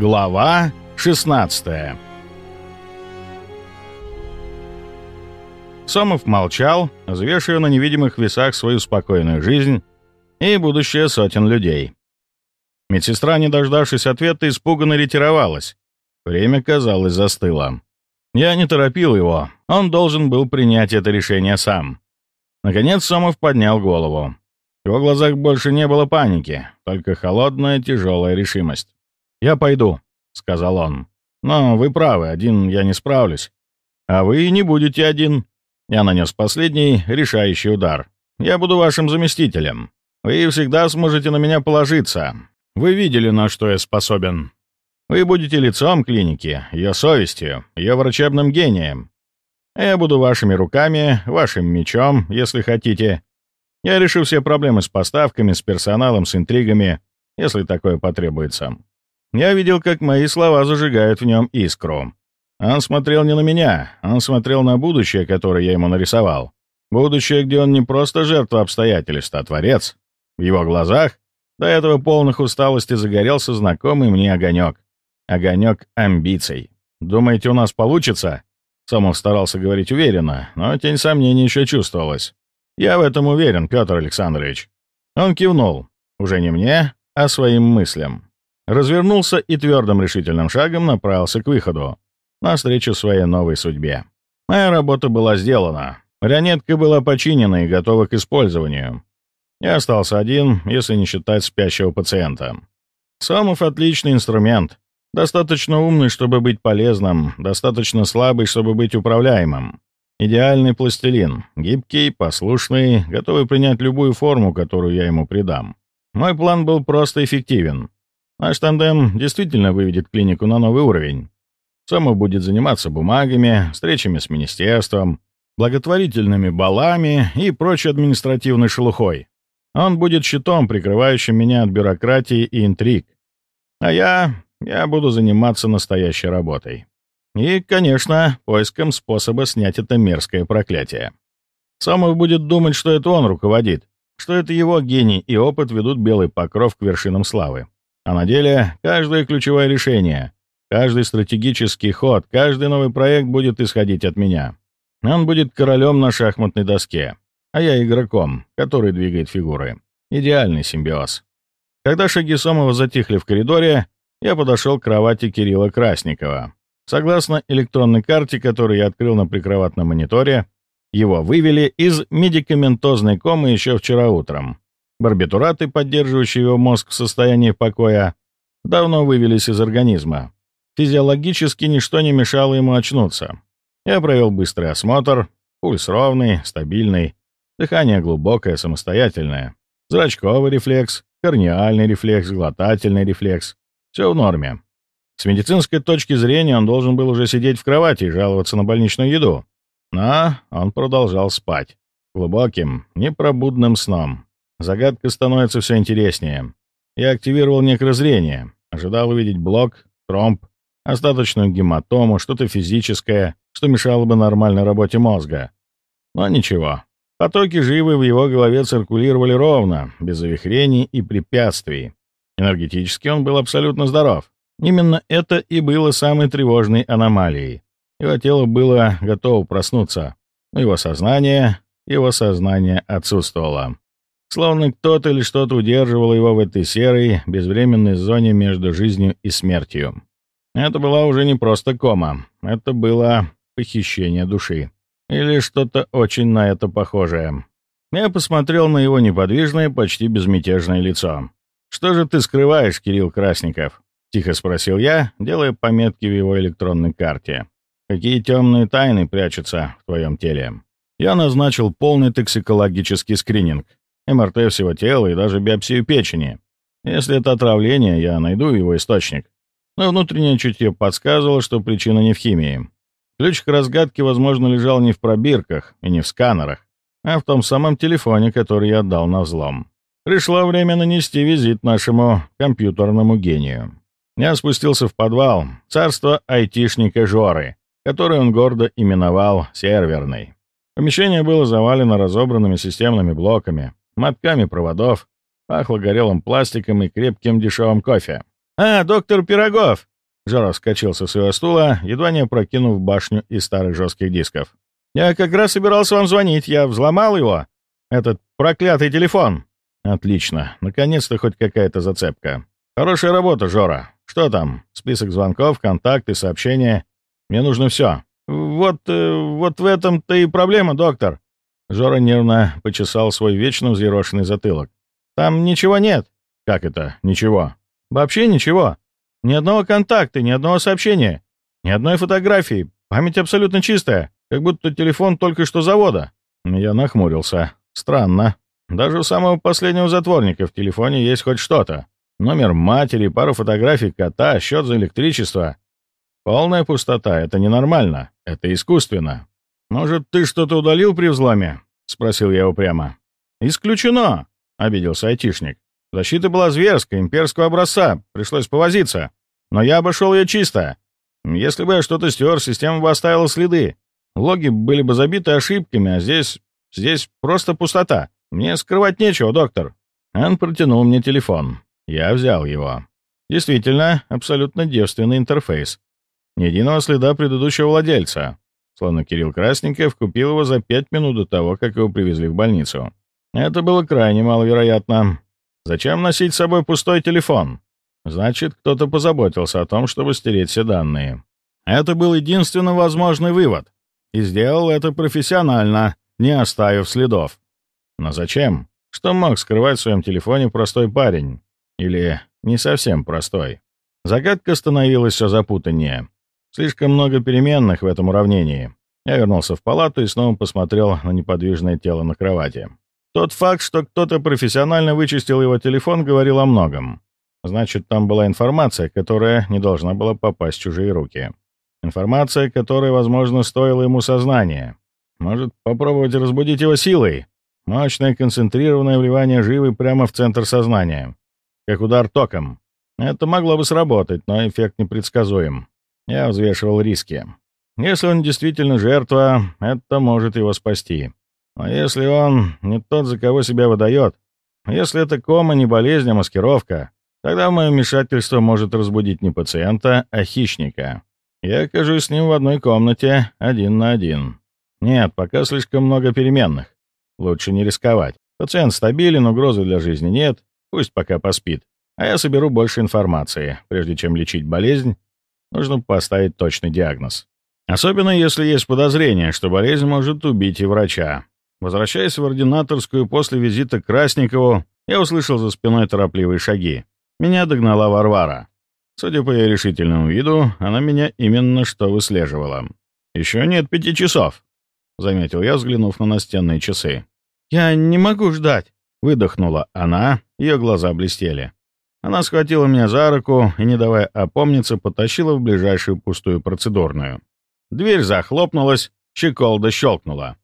Глава 16 Сомов молчал, взвешивая на невидимых весах свою спокойную жизнь и будущее сотен людей. Медсестра, не дождавшись ответа, испуганно ретировалась. Время, казалось, застыло. Я не торопил его, он должен был принять это решение сам. Наконец Сомов поднял голову. В его глазах больше не было паники, только холодная тяжелая решимость. «Я пойду», — сказал он. «Но вы правы, один я не справлюсь. А вы не будете один». Я нанес последний, решающий удар. «Я буду вашим заместителем. Вы всегда сможете на меня положиться. Вы видели, на что я способен. Вы будете лицом клиники, ее совестью, ее врачебным гением. Я буду вашими руками, вашим мечом, если хотите. Я решу все проблемы с поставками, с персоналом, с интригами, если такое потребуется. Я видел, как мои слова зажигают в нем искру. Он смотрел не на меня, он смотрел на будущее, которое я ему нарисовал. Будущее, где он не просто жертва обстоятельств, а творец. В его глазах до этого полных усталости загорелся знакомый мне огонек. Огонек амбиций. «Думаете, у нас получится?» Самов старался говорить уверенно, но тень сомнений еще чувствовалась. «Я в этом уверен, Петр Александрович». Он кивнул. Уже не мне, а своим мыслям развернулся и твердым решительным шагом направился к выходу, навстречу своей новой судьбе. Моя работа была сделана. Марионетка была починена и готова к использованию. Я остался один, если не считать спящего пациента. Сомов — отличный инструмент. Достаточно умный, чтобы быть полезным, достаточно слабый, чтобы быть управляемым. Идеальный пластилин, гибкий, послушный, готовый принять любую форму, которую я ему придам. Мой план был просто эффективен. Наш тандем действительно выведет клинику на новый уровень. Сома будет заниматься бумагами, встречами с министерством, благотворительными балами и прочей административной шелухой. Он будет щитом, прикрывающим меня от бюрократии и интриг. А я... я буду заниматься настоящей работой. И, конечно, поиском способа снять это мерзкое проклятие. Сомов будет думать, что это он руководит, что это его гений и опыт ведут белый покров к вершинам славы. А на деле каждое ключевое решение, каждый стратегический ход, каждый новый проект будет исходить от меня. Он будет королем на шахматной доске, а я игроком, который двигает фигуры. Идеальный симбиоз. Когда шаги Сомова затихли в коридоре, я подошел к кровати Кирилла Красникова. Согласно электронной карте, которую я открыл на прикроватном мониторе, его вывели из медикаментозной комы еще вчера утром. Барбитураты, поддерживающие его мозг в состоянии покоя, давно вывелись из организма. Физиологически ничто не мешало ему очнуться. Я провел быстрый осмотр, пульс ровный, стабильный, дыхание глубокое, самостоятельное, зрачковый рефлекс, корниальный рефлекс, глотательный рефлекс. Все в норме. С медицинской точки зрения он должен был уже сидеть в кровати и жаловаться на больничную еду. Но он продолжал спать. Глубоким, непробудным сном. Загадка становится все интереснее. Я активировал некрозрение, ожидал увидеть блок, тромб, остаточную гематому, что-то физическое, что мешало бы нормальной работе мозга. Но ничего. Потоки живы в его голове циркулировали ровно, без завихрений и препятствий. Энергетически он был абсолютно здоров. Именно это и было самой тревожной аномалией. Его тело было готово проснуться, но его сознание, его сознание отсутствовало. Словно кто-то или что-то удерживало его в этой серой, безвременной зоне между жизнью и смертью. Это была уже не просто кома, это было похищение души. Или что-то очень на это похожее. Я посмотрел на его неподвижное, почти безмятежное лицо. «Что же ты скрываешь, Кирилл Красников?» — тихо спросил я, делая пометки в его электронной карте. «Какие темные тайны прячутся в твоем теле?» Я назначил полный токсикологический скрининг, МРТ всего тела и даже биопсию печени. Если это отравление, я найду его источник. Но внутреннее чутье подсказывало, что причина не в химии. Ключ к разгадке, возможно, лежал не в пробирках и не в сканерах, а в том самом телефоне, который я отдал на взлом. Пришло время нанести визит нашему компьютерному гению. Я спустился в подвал, царство айтишника Жоры, который он гордо именовал серверной. Помещение было завалено разобранными системными блоками, мотками проводов, пахло горелым пластиком и крепким дешевым кофе. «А, доктор Пирогов!» Жора вскочил со своего стула, едва не опрокинув башню из старых жестких дисков. «Я как раз собирался вам звонить. Я взломал его. Этот проклятый телефон». «Отлично. Наконец-то хоть какая-то зацепка. Хорошая работа, Жора. Что там? Список звонков, контакты, сообщения. Мне нужно все». «Вот, э, вот в этом-то и проблема, доктор». Жора нервно почесал свой вечно взъерошенный затылок. «Там ничего нет». «Как это? Ничего?» «Вообще ничего. Ни одного контакта, ни одного сообщения, ни одной фотографии. Память абсолютно чистая, как будто телефон только что завода». Я нахмурился. «Странно. Даже у самого последнего затворника в телефоне есть хоть что-то. Номер матери, пару фотографий кота, счет за электричество. Полная пустота — это ненормально, это искусственно. Может, ты что-то удалил при взломе? — спросил я упрямо. «Исключено!» — обиделся айтишник. «Защита была зверская, имперского образца, пришлось повозиться. Но я обошел ее чисто. Если бы я что-то стер, система бы оставила следы. Логи были бы забиты ошибками, а здесь... здесь просто пустота. Мне скрывать нечего, доктор». Он протянул мне телефон. Я взял его. Действительно, абсолютно девственный интерфейс. Ни единого следа предыдущего владельца. Словно Кирилл Красников купил его за пять минут до того, как его привезли в больницу. Это было крайне маловероятно. Зачем носить с собой пустой телефон? Значит, кто-то позаботился о том, чтобы стереть все данные. Это был единственно возможный вывод. И сделал это профессионально, не оставив следов. Но зачем? Что мог скрывать в своем телефоне простой парень? Или не совсем простой? Загадка становилась все запутаннее. Слишком много переменных в этом уравнении. Я вернулся в палату и снова посмотрел на неподвижное тело на кровати. Тот факт, что кто-то профессионально вычистил его телефон, говорил о многом. Значит, там была информация, которая не должна была попасть в чужие руки. Информация, которая, возможно, стоила ему сознания. Может, попробовать разбудить его силой? Мощное концентрированное вливание живы прямо в центр сознания. Как удар током. Это могло бы сработать, но эффект непредсказуем. Я взвешивал риски. Если он действительно жертва, это может его спасти. Но если он не тот, за кого себя выдает, если это кома не болезнь, а маскировка, тогда мое вмешательство может разбудить не пациента, а хищника. Я окажусь с ним в одной комнате, один на один. Нет, пока слишком много переменных. Лучше не рисковать. Пациент стабилен, угрозы для жизни нет, пусть пока поспит. А я соберу больше информации, прежде чем лечить болезнь нужно поставить точный диагноз. Особенно если есть подозрение, что болезнь может убить и врача. Возвращаясь в ординаторскую после визита к Красникову, я услышал за спиной торопливые шаги. Меня догнала Варвара. Судя по ее решительному виду, она меня именно что выслеживала. «Еще нет пяти часов», — заметил я, взглянув на настенные часы. «Я не могу ждать», — выдохнула она, ее глаза блестели. Она схватила меня за руку и, не давая опомниться, потащила в ближайшую пустую процедурную. Дверь захлопнулась, щеколда щелкнула.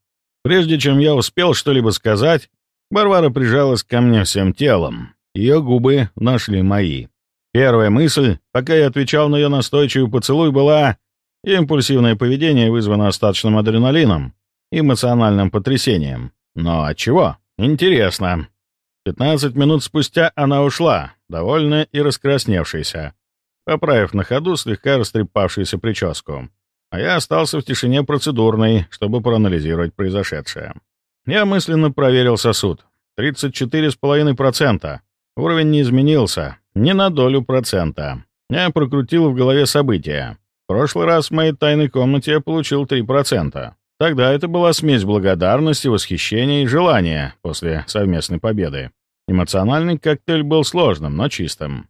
Прежде чем я успел что-либо сказать, Варвара прижалась ко мне всем телом. Ее губы нашли мои. Первая мысль, пока я отвечал на ее настойчивый поцелуй, была «Импульсивное поведение вызвано остаточным адреналином, эмоциональным потрясением». Но от чего? Интересно. Пятнадцать минут спустя она ушла, довольная и раскрасневшаяся, поправив на ходу слегка растрепавшуюся прическу. А я остался в тишине процедурной, чтобы проанализировать произошедшее. Я мысленно проверил сосуд. 34,5%. Уровень не изменился. Ни на долю процента. Я прокрутил в голове события. В прошлый раз в моей тайной комнате я получил 3%. Тогда это была смесь благодарности, восхищения и желания после совместной победы. Эмоциональный коктейль был сложным, но чистым.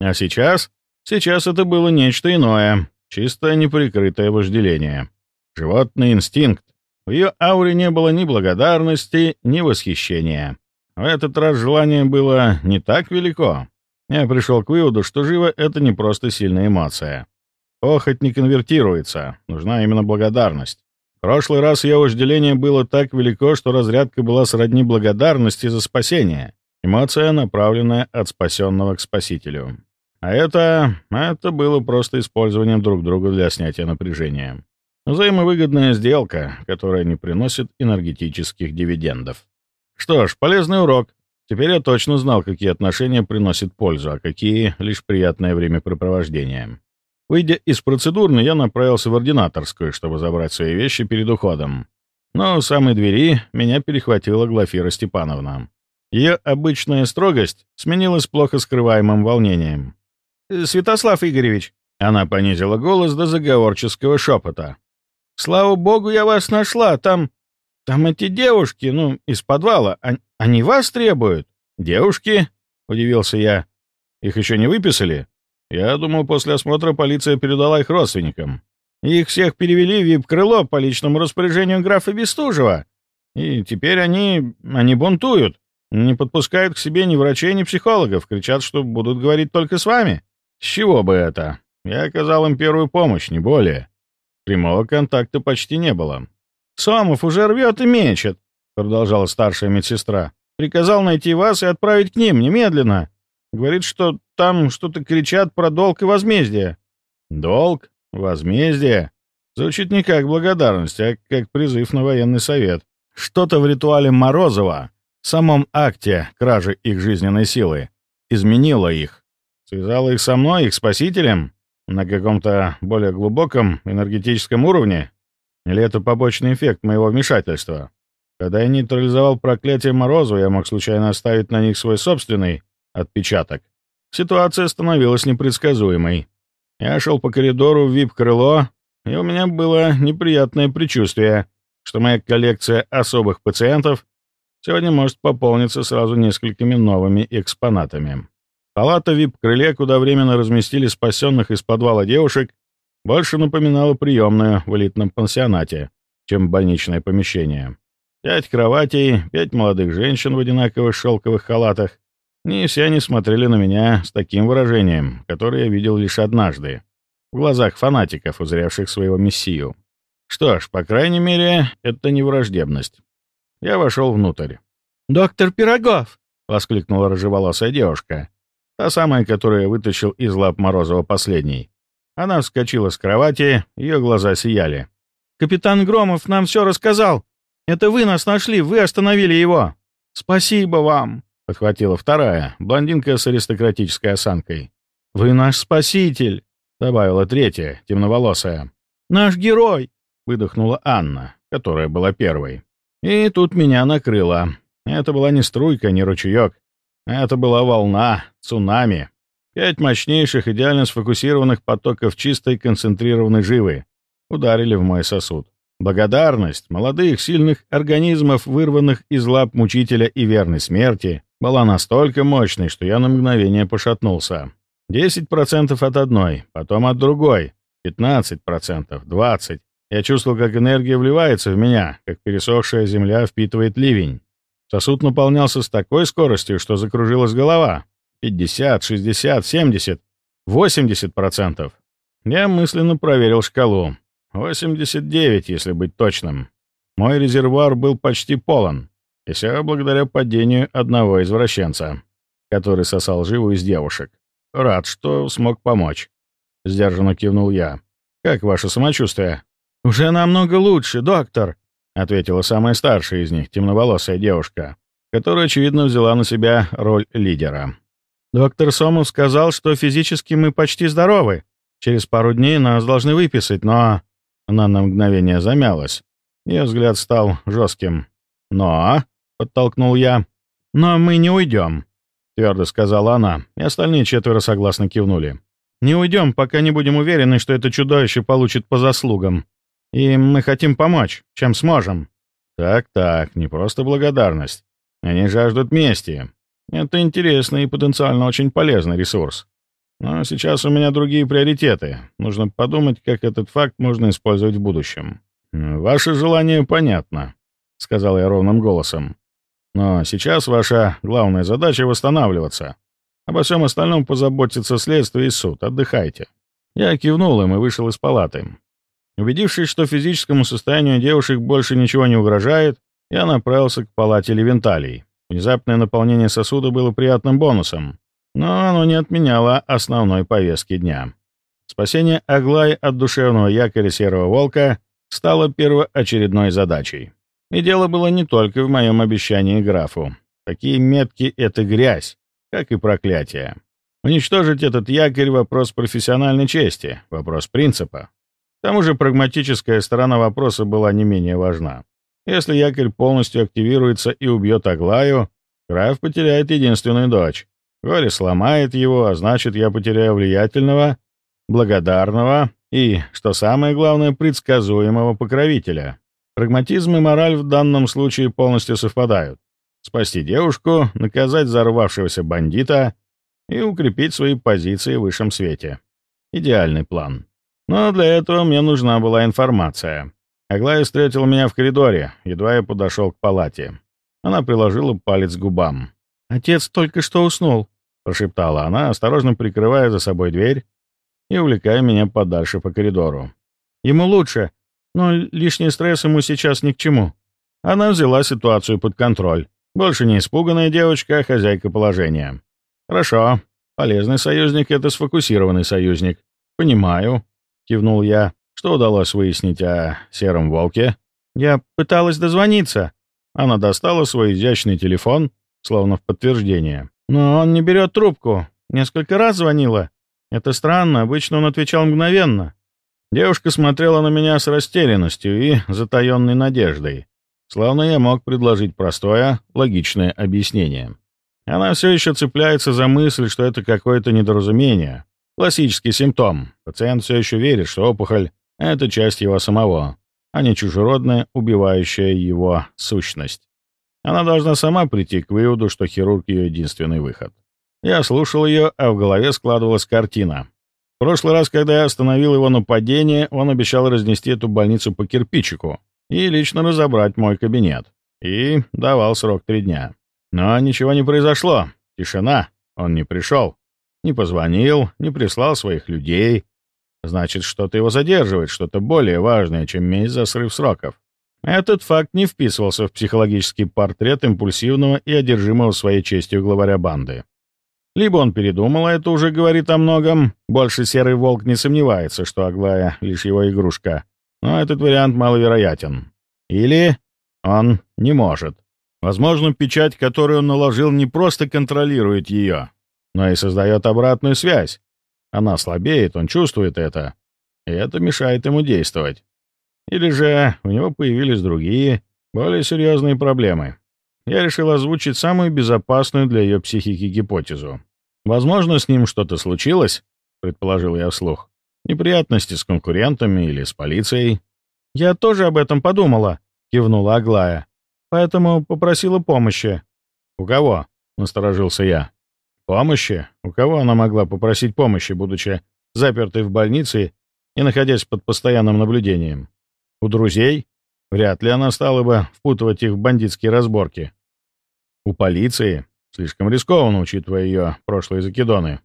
А сейчас? Сейчас это было нечто иное, чисто неприкрытое вожделение. Животный инстинкт. В ее ауре не было ни благодарности, ни восхищения. В этот раз желание было не так велико. Я пришел к выводу, что живо — это не просто сильная эмоция. Похоть не конвертируется, нужна именно благодарность. Прошлый раз ее вожделение было так велико, что разрядка была сродни благодарности за спасение. Эмоция, направленная от спасенного к спасителю. А это... это было просто использованием друг друга для снятия напряжения. Взаимовыгодная сделка, которая не приносит энергетических дивидендов. Что ж, полезный урок. Теперь я точно знал, какие отношения приносят пользу, а какие — лишь приятное времяпрепровождение. Выйдя из процедурной, я направился в ординаторскую, чтобы забрать свои вещи перед уходом. Но у самой двери меня перехватила Глафира Степановна. Ее обычная строгость сменилась плохо скрываемым волнением. «Святослав Игоревич!» Она понизила голос до заговорческого шепота. «Слава богу, я вас нашла. Там... там эти девушки, ну, из подвала. Они, они вас требуют?» «Девушки?» — удивился я. «Их еще не выписали?» Я думал, после осмотра полиция передала их родственникам. Их всех перевели в вип-крыло по личному распоряжению графа Бестужева. И теперь они... они бунтуют. Не подпускают к себе ни врачей, ни психологов. Кричат, что будут говорить только с вами. С чего бы это? Я оказал им первую помощь, не более. Прямого контакта почти не было. «Сомов уже рвет и мечет», — продолжала старшая медсестра. «Приказал найти вас и отправить к ним немедленно. Говорит, что там что-то кричат про долг и возмездие». «Долг? Возмездие?» Звучит не как благодарность, а как призыв на военный совет. Что-то в ритуале Морозова, в самом акте кражи их жизненной силы, изменило их. Связало их со мной, их спасителем, на каком-то более глубоком энергетическом уровне? Или это побочный эффект моего вмешательства? Когда я нейтрализовал проклятие Морозу, я мог случайно оставить на них свой собственный отпечаток. Ситуация становилась непредсказуемой. Я шел по коридору в вип-крыло, и у меня было неприятное предчувствие, что моя коллекция особых пациентов сегодня может пополниться сразу несколькими новыми экспонатами. Палата в вип-крыле, куда временно разместили спасенных из подвала девушек, больше напоминала приемную в элитном пансионате, чем больничное помещение. Пять кроватей, пять молодых женщин в одинаковых шелковых халатах, не все они смотрели на меня с таким выражением, которое я видел лишь однажды, в глазах фанатиков, узревших своего мессию. Что ж, по крайней мере, это не враждебность. Я вошел внутрь. «Доктор Пирогов!» — воскликнула рыжеволосая девушка. Та самая, которую я вытащил из лап Морозова последней. Она вскочила с кровати, ее глаза сияли. «Капитан Громов нам все рассказал. Это вы нас нашли, вы остановили его. Спасибо вам!» — подхватила вторая, блондинка с аристократической осанкой. «Вы наш спаситель!» — добавила третья, темноволосая. «Наш герой!» — выдохнула Анна, которая была первой. И тут меня накрыло. Это была не струйка, не ручеек. Это была волна, цунами. Пять мощнейших, идеально сфокусированных потоков чистой концентрированной живы ударили в мой сосуд. Благодарность молодых, сильных организмов, вырванных из лап мучителя и верной смерти, была настолько мощной, что я на мгновение пошатнулся. 10% от одной, потом от другой, 15%, 20%. Я чувствовал, как энергия вливается в меня, как пересохшая земля впитывает ливень. Сосуд наполнялся с такой скоростью, что закружилась голова. 50, 60, 70, 80%. Я мысленно проверил шкалу. 89, если быть точным. Мой резервуар был почти полон. И все благодаря падению одного извращенца, который сосал живу из девушек. Рад, что смог помочь. Сдержанно кивнул я. «Как ваше самочувствие?» «Уже намного лучше, доктор», — ответила самая старшая из них, темноволосая девушка, которая, очевидно, взяла на себя роль лидера. «Доктор Сомов сказал, что физически мы почти здоровы. Через пару дней нас должны выписать, но...» Она на мгновение замялась. Ее взгляд стал жестким. «Но...» — подтолкнул я. «Но мы не уйдем», — твердо сказала она, и остальные четверо согласно кивнули. «Не уйдем, пока не будем уверены, что это чудовище получит по заслугам. И мы хотим помочь, чем сможем». «Так-так, не просто благодарность. Они жаждут мести. Это интересный и потенциально очень полезный ресурс. Но сейчас у меня другие приоритеты. Нужно подумать, как этот факт можно использовать в будущем. Ваше желание понятно. — сказал я ровным голосом. «Но сейчас ваша главная задача — восстанавливаться. Обо всем остальном позаботится следствие и суд. Отдыхайте». Я кивнул им и вышел из палаты. Убедившись, что физическому состоянию девушек больше ничего не угрожает, я направился к палате Левенталий. Внезапное наполнение сосуда было приятным бонусом, но оно не отменяло основной повестки дня. Спасение Аглай от душевного якоря Серого Волка стало первоочередной задачей. И дело было не только в моем обещании графу. Такие метки — это грязь, как и проклятие. Уничтожить этот якорь — вопрос профессиональной чести, вопрос принципа. К тому же прагматическая сторона вопроса была не менее важна. Если якорь полностью активируется и убьет Аглаю, граф потеряет единственную дочь. Горе сломает его, а значит, я потеряю влиятельного, благодарного и, что самое главное, предсказуемого покровителя. Прагматизм и мораль в данном случае полностью совпадают. Спасти девушку, наказать взорвавшегося бандита и укрепить свои позиции в высшем свете. Идеальный план. Но для этого мне нужна была информация. Аглая встретила меня в коридоре, едва я подошел к палате. Она приложила палец к губам. «Отец только что уснул», — прошептала она, осторожно прикрывая за собой дверь и увлекая меня подальше по коридору. «Ему лучше, но лишний стресс ему сейчас ни к чему». Она взяла ситуацию под контроль. Больше не испуганная девочка, а хозяйка положения. «Хорошо. Полезный союзник — это сфокусированный союзник. Понимаю», — кивнул я. «Что удалось выяснить о Сером Волке?» «Я пыталась дозвониться». Она достала свой изящный телефон, словно в подтверждение. «Но он не берет трубку. Несколько раз звонила. Это странно, обычно он отвечал мгновенно». Девушка смотрела на меня с растерянностью и затаенной надеждой, словно я мог предложить простое, логичное объяснение. Она все еще цепляется за мысль, что это какое-то недоразумение. Классический симптом. Пациент все еще верит, что опухоль — это часть его самого, а не чужеродная, убивающая его сущность. Она должна сама прийти к выводу, что хирург — ее единственный выход. Я слушал ее, а в голове складывалась картина. Прошлый раз, когда я остановил его нападение, он обещал разнести эту больницу по кирпичику и лично разобрать мой кабинет. И давал срок три дня. Но ничего не произошло. Тишина. Он не пришел. Не позвонил, не прислал своих людей. Значит, что-то его задерживает, что-то более важное, чем месть за срыв сроков. Этот факт не вписывался в психологический портрет импульсивного и одержимого своей честью главаря банды. Либо он передумал, а это уже говорит о многом. Больше Серый Волк не сомневается, что Аглая — лишь его игрушка. Но этот вариант маловероятен. Или он не может. Возможно, печать, которую он наложил, не просто контролирует ее, но и создает обратную связь. Она слабеет, он чувствует это, и это мешает ему действовать. Или же у него появились другие, более серьезные проблемы. Я решил озвучить самую безопасную для ее психики гипотезу. Возможно, с ним что-то случилось, предположил я вслух. Неприятности с конкурентами или с полицией. Я тоже об этом подумала, кивнула Аглая поэтому попросила помощи». «У кого?» — насторожился я. «Помощи? У кого она могла попросить помощи, будучи запертой в больнице и находясь под постоянным наблюдением? У друзей? Вряд ли она стала бы впутывать их в бандитские разборки. У полиции? Слишком рискованно, учитывая ее прошлые закидоны».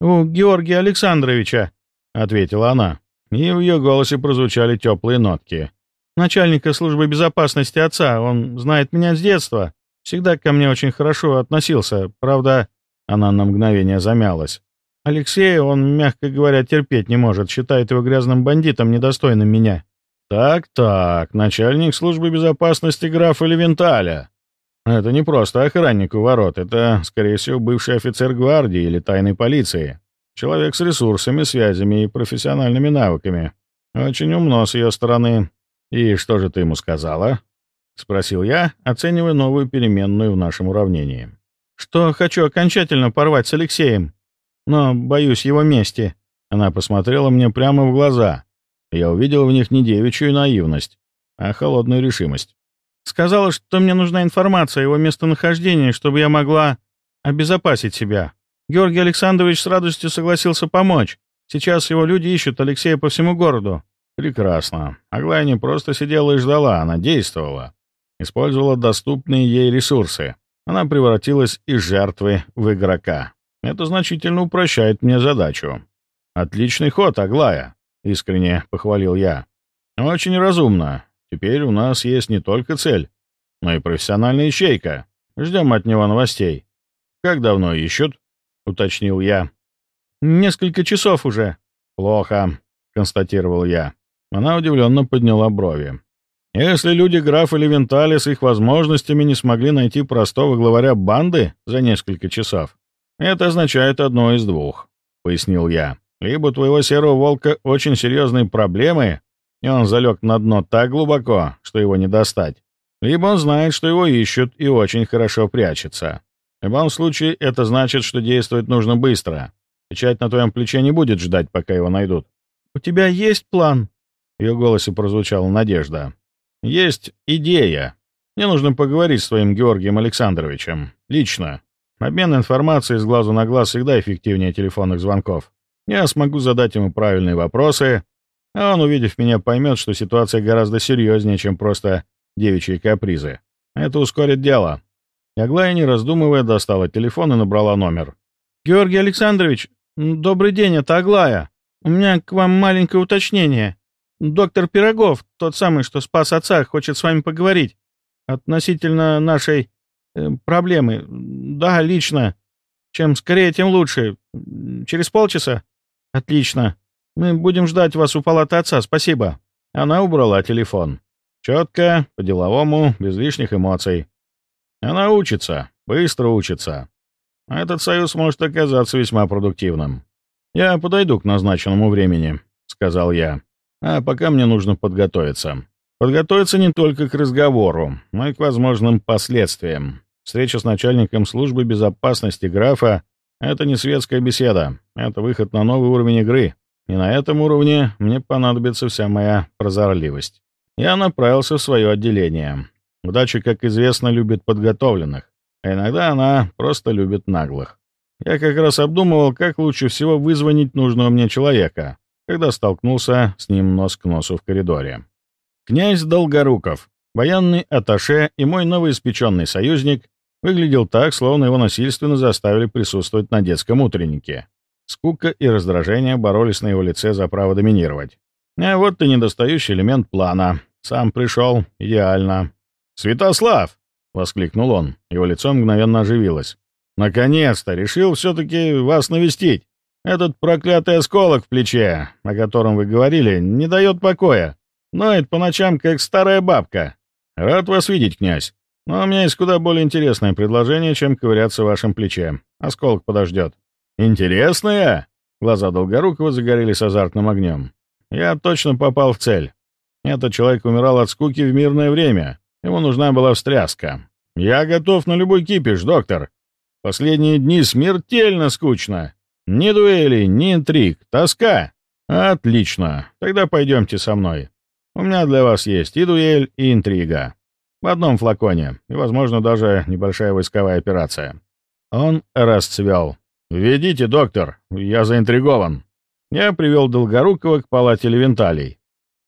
«У Георгия Александровича», — ответила она, и в ее голосе прозвучали теплые нотки начальника службы безопасности отца. Он знает меня с детства. Всегда ко мне очень хорошо относился. Правда, она на мгновение замялась. Алексея он, мягко говоря, терпеть не может, считает его грязным бандитом, недостойным меня. Так-так, начальник службы безопасности графа Левенталя. Это не просто охранник у ворот, это, скорее всего, бывший офицер гвардии или тайной полиции. Человек с ресурсами, связями и профессиональными навыками. Очень умно с ее стороны. «И что же ты ему сказала?» — спросил я, оценивая новую переменную в нашем уравнении. «Что хочу окончательно порвать с Алексеем, но боюсь его мести». Она посмотрела мне прямо в глаза. Я увидел в них не девичью наивность, а холодную решимость. «Сказала, что мне нужна информация о его местонахождении, чтобы я могла обезопасить себя. Георгий Александрович с радостью согласился помочь. Сейчас его люди ищут Алексея по всему городу. Прекрасно. Аглая не просто сидела и ждала, она действовала. Использовала доступные ей ресурсы. Она превратилась из жертвы в игрока. Это значительно упрощает мне задачу. «Отличный ход, Аглая», — искренне похвалил я. «Очень разумно. Теперь у нас есть не только цель, но и профессиональная ищейка. Ждем от него новостей. Как давно ищут?» — уточнил я. «Несколько часов уже». «Плохо», — констатировал я. Она удивленно подняла брови. Если люди графа Левентали с их возможностями не смогли найти простого главаря банды за несколько часов, Это означает одно из двух, — пояснил я. Либо у твоего серого волка очень серьезные проблемы, и он залег на дно так глубоко, что его не достать. Либо он знает, что его ищут и очень хорошо прячется. В любом случае, это значит, что действовать нужно быстро. Печать на твоем плече не будет ждать, пока его найдут. «У тебя есть план?» В ее голосе прозвучала надежда. «Есть идея. Мне нужно поговорить с твоим Георгием Александровичем. Лично. Обмен информацией с глазу на глаз всегда эффективнее телефонных звонков. Я смогу задать ему правильные вопросы, а он, увидев меня, поймет, что ситуация гораздо серьезнее, чем просто девичьи капризы. Это ускорит дело. Аглая, не раздумывая, достала телефон и набрала номер. «Георгий Александрович, добрый день, это Аглая. У меня к вам маленькое уточнение. Доктор Пирогов, тот самый, что спас отца, хочет с вами поговорить. Относительно нашей э, проблемы. Да, лично. Чем скорее, тем лучше. Через полчаса? Отлично. Мы будем ждать вас у палаты отца, спасибо». Она убрала телефон. Четко, по-деловому, без лишних эмоций. Она учится, быстро учится. Этот союз может оказаться весьма продуктивным. «Я подойду к назначенному времени», — сказал я. «А пока мне нужно подготовиться. Подготовиться не только к разговору, но и к возможным последствиям. Встреча с начальником службы безопасности графа — это не светская беседа, это выход на новый уровень игры. И на этом уровне мне понадобится вся моя прозорливость я направился в свое отделение. Удача, как известно, любит подготовленных, а иногда она просто любит наглых. Я как раз обдумывал, как лучше всего вызвонить нужного мне человека, когда столкнулся с ним нос к носу в коридоре. Князь Долгоруков, военный атташе и мой новоиспеченный союзник, выглядел так, словно его насильственно заставили присутствовать на детском утреннике. Скука и раздражение боролись на его лице за право доминировать. А вот и недостающий элемент плана. Сам пришел. Идеально. «Святослав!» — воскликнул он. Его лицо мгновенно оживилось. «Наконец-то! Решил все-таки вас навестить. Этот проклятый осколок в плече, о котором вы говорили, не дает покоя. Ноет по ночам, как старая бабка. Рад вас видеть, князь. Но у меня есть куда более интересное предложение, чем ковыряться в вашем. Осколок подождет». «Интересное?» Глаза Долгорукова загорелись азартным огнем. Я точно попал в цель. Этот человек умирал от скуки в мирное время. Ему нужна была встряска. Я готов на любой кипиш, доктор. Последние дни смертельно скучно. Ни дуэли, ни интриг, тоска. Отлично. Тогда пойдемте со мной. У меня для вас есть и дуэль, и интрига. В одном флаконе, и, возможно, даже небольшая войсковая операция. Он расцвел. «Ведите, доктор, я заинтригован». Я привел Долгорукова к палате Левенталей.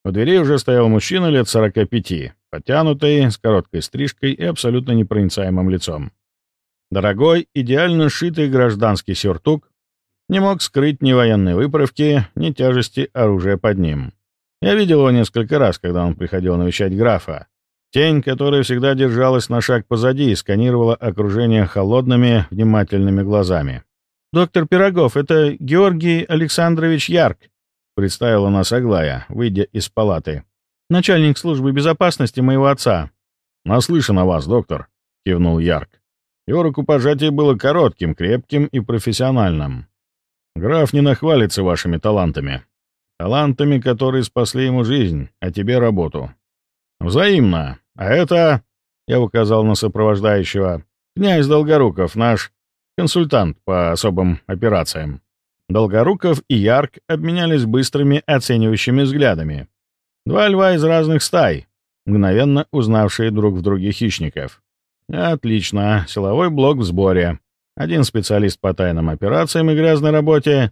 У двери уже стоял мужчина лет 45, подтянутый, с короткой стрижкой и абсолютно непроницаемым лицом. Дорогой, идеально сшитый гражданский сюртук не мог скрыть ни военной выправки, ни тяжести оружия под ним. Я видел его несколько раз, когда он приходил навещать графа. Тень, которая всегда держалась на шаг позади, сканировала окружение холодными, внимательными глазами. «Доктор Пирогов, это Георгий Александрович Ярк», — представила нас Аглая, выйдя из палаты. «Начальник службы безопасности моего отца». «Наслышан о вас, доктор», — кивнул Ярк. Его рукопожатие было коротким, крепким и профессиональным. «Граф не нахвалится вашими талантами. Талантами, которые спасли ему жизнь, а тебе работу. Взаимно. А это...» — я указал на сопровождающего. «Князь Долгоруков, наш консультант по особым операциям. Долгоруков и Ярк обменялись быстрыми оценивающими взглядами. Два льва из разных стай, мгновенно узнавшие друг в друге хищников. Отлично, силовой блок в сборе. Один специалист по тайным операциям и грязной работе,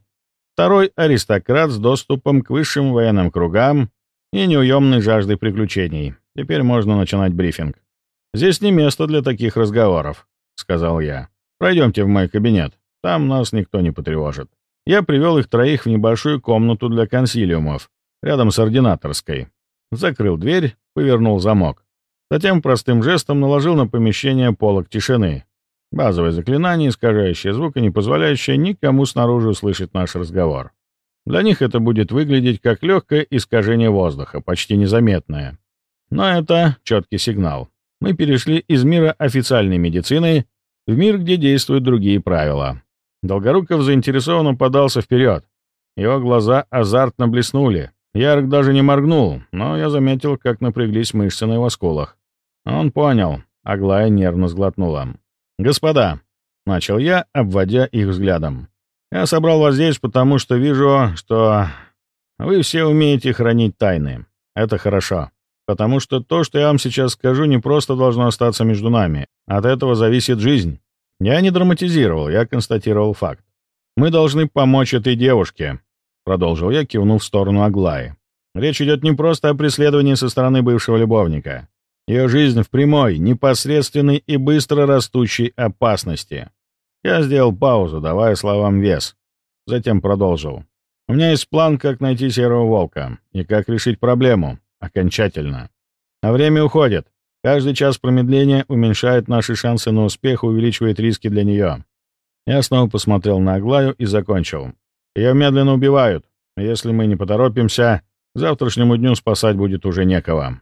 второй — аристократ с доступом к высшим военным кругам и неуемной жаждой приключений. Теперь можно начинать брифинг. «Здесь не место для таких разговоров», — сказал я. Пройдемте в мой кабинет. Там нас никто не потревожит. Я привел их троих в небольшую комнату для консилиумов, рядом с ординаторской. Закрыл дверь, повернул замок. Затем простым жестом наложил на помещение полок тишины. Базовое заклинание, искажающее звук и не позволяющее никому снаружи услышать наш разговор. Для них это будет выглядеть как легкое искажение воздуха, почти незаметное. Но это четкий сигнал. Мы перешли из мира официальной медицины в мир, где действуют другие правила. Долгоруков заинтересованно подался вперед. Его глаза азартно блеснули. Ярк даже не моргнул, но я заметил, как напряглись мышцы на его скулах. Он понял. Аглая нервно сглотнула. «Господа», — начал я, обводя их взглядом. «Я собрал вас здесь, потому что вижу, что вы все умеете хранить тайны. Это хорошо. Потому что то, что я вам сейчас скажу, не просто должно остаться между нами. От этого зависит жизнь. Я не драматизировал, я констатировал факт. Мы должны помочь этой девушке, продолжил я, кивнув в сторону Аглаи. Речь идет не просто о преследовании со стороны бывшего любовника. Ее жизнь в прямой, непосредственной и быстро растущей опасности. Я сделал паузу, давая словам вес. Затем продолжил. У меня есть план, как найти Серого Волка и как решить проблему. Окончательно. А время уходит. Каждый час промедления уменьшает наши шансы на успех и увеличивает риски для нее. Я снова посмотрел на Аглаю и закончил. Ее медленно убивают. Если мы не поторопимся, к завтрашнему дню спасать будет уже некого.